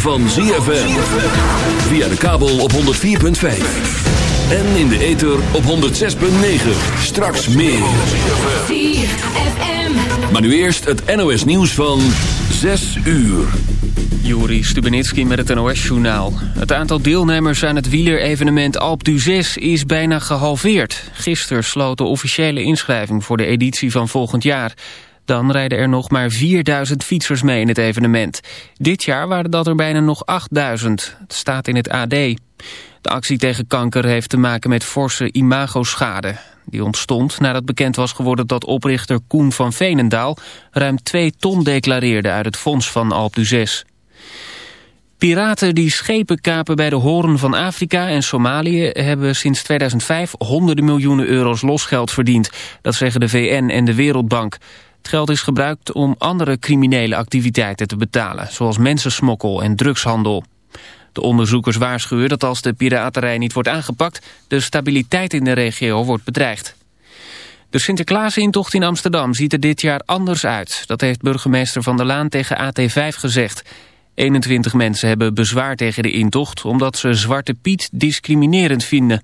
van ZFM. Via de kabel op 104.5. En in de ether op 106.9. Straks meer. ZFM. Maar nu eerst het NOS nieuws van 6 uur. Juri Stubenitski met het NOS-journaal. Het aantal deelnemers aan het wielerevenement Alp d'Huez is bijna gehalveerd. Gisteren sloot de officiële inschrijving voor de editie van volgend jaar. Dan rijden er nog maar 4000 fietsers mee in het evenement. Dit jaar waren dat er bijna nog 8000. Het staat in het AD. De actie tegen kanker heeft te maken met forse imagoschade. Die ontstond nadat bekend was geworden dat oprichter Koen van Veenendaal... ruim 2 ton declareerde uit het fonds van Alp. Piraten die schepen kapen bij de horen van Afrika en Somalië... hebben sinds 2005 honderden miljoenen euro's losgeld verdiend. Dat zeggen de VN en de Wereldbank. Het geld is gebruikt om andere criminele activiteiten te betalen... zoals mensensmokkel en drugshandel. De onderzoekers waarschuwen dat als de piraterij niet wordt aangepakt... de stabiliteit in de regio wordt bedreigd. De Sinterklaasintocht in Amsterdam ziet er dit jaar anders uit. Dat heeft burgemeester Van der Laan tegen AT5 gezegd. 21 mensen hebben bezwaar tegen de intocht... omdat ze Zwarte Piet discriminerend vinden.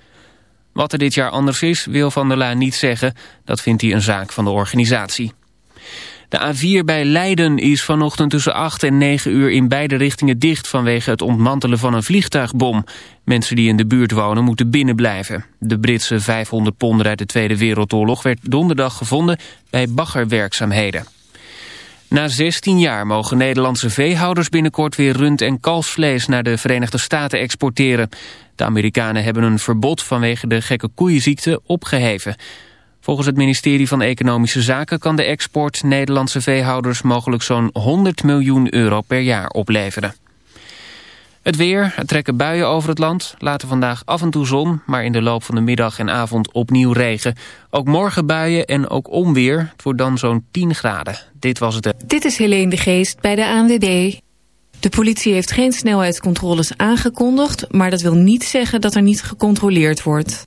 Wat er dit jaar anders is, wil Van der Laan niet zeggen. Dat vindt hij een zaak van de organisatie. De A4 bij Leiden is vanochtend tussen 8 en 9 uur in beide richtingen dicht vanwege het ontmantelen van een vliegtuigbom. Mensen die in de buurt wonen moeten binnenblijven. De Britse 500 ponder uit de Tweede Wereldoorlog werd donderdag gevonden bij baggerwerkzaamheden. Na 16 jaar mogen Nederlandse veehouders binnenkort weer rund- en kalfsvlees naar de Verenigde Staten exporteren. De Amerikanen hebben een verbod vanwege de gekke koeienziekte opgeheven. Volgens het ministerie van Economische Zaken kan de export Nederlandse veehouders mogelijk zo'n 100 miljoen euro per jaar opleveren. Het weer, er trekken buien over het land. Later vandaag af en toe zon, maar in de loop van de middag en avond opnieuw regen. Ook morgen buien en ook onweer. Het wordt dan zo'n 10 graden. Dit was het. Dit is Helene de Geest bij de ANWB. De politie heeft geen snelheidscontroles aangekondigd... maar dat wil niet zeggen dat er niet gecontroleerd wordt.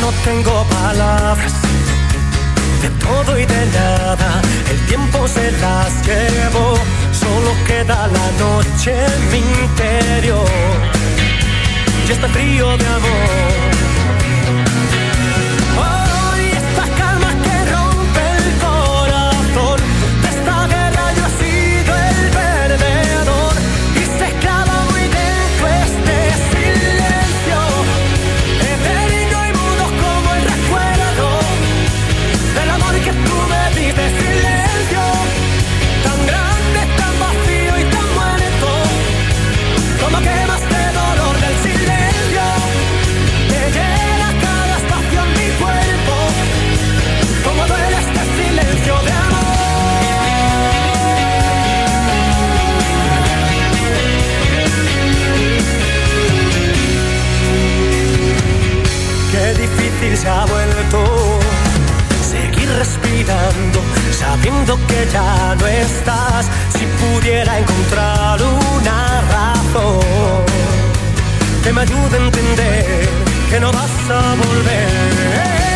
no tengo palabras de todo y de nada. El tiempo se las llevo, solo queda la noche en mi interior. Y está frío de amor se ha vuelto. Seguir respirando, sabiendo que ya no estás. Si pudiera encontrar una razón que me ayude a entender que no vas a volver.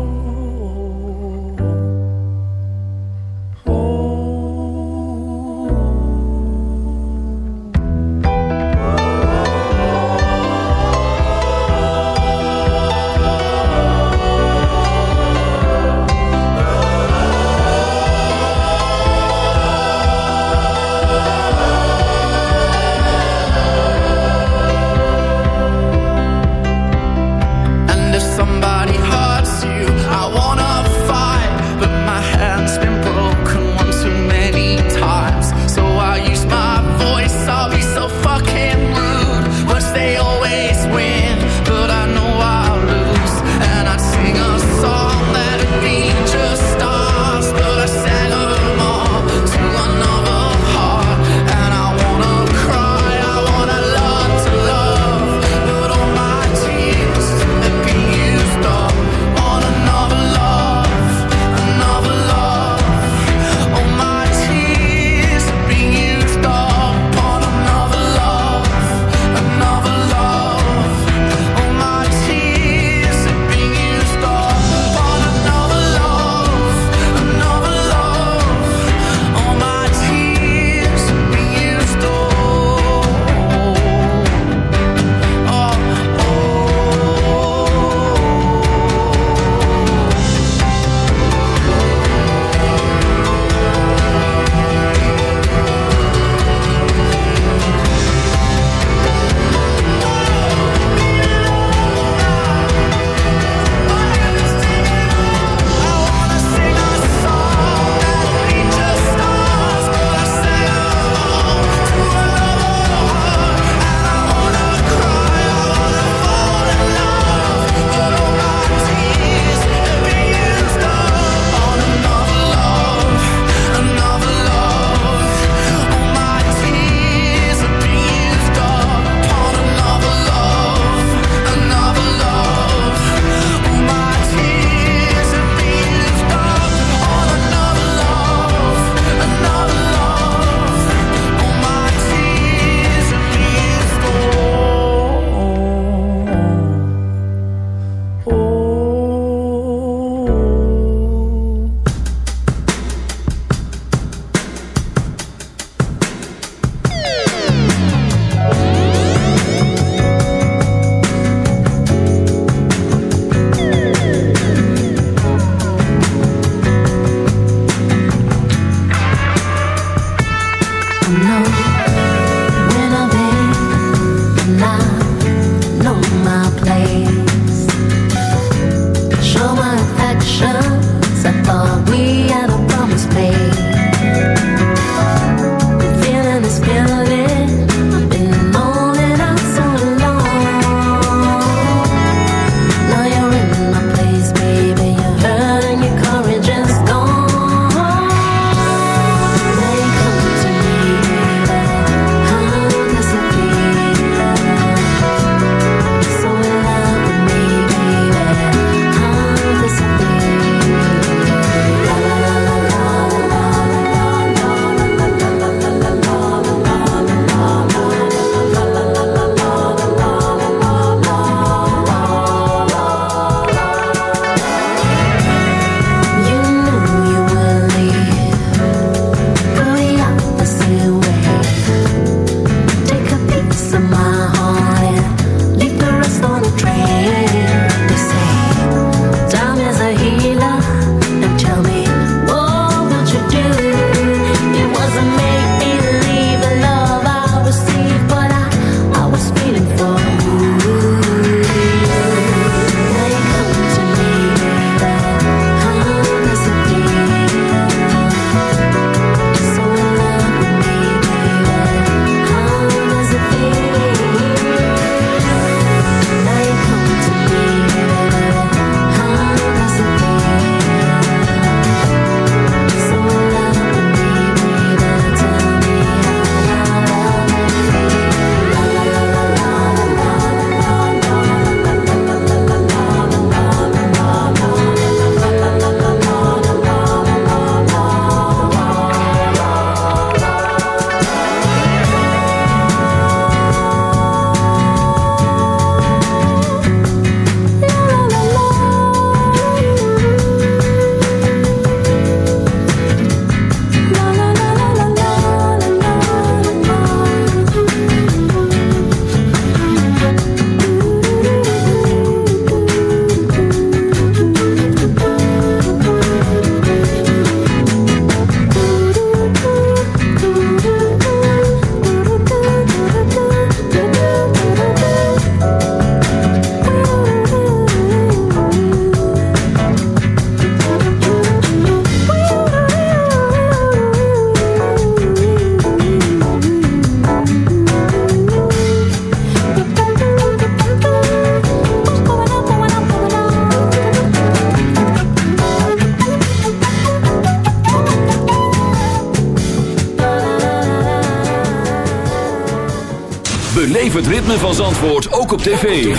ritme van Zandvoort ook op tv.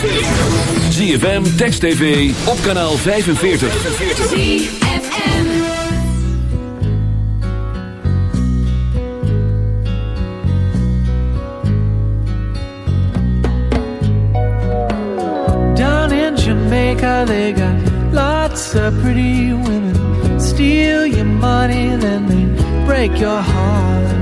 ZFM, Text TV, op kanaal 45. Down in Jamaica, they got lots of pretty women. Steal your money, then they break your heart.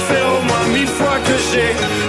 shake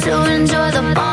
to enjoy the ball.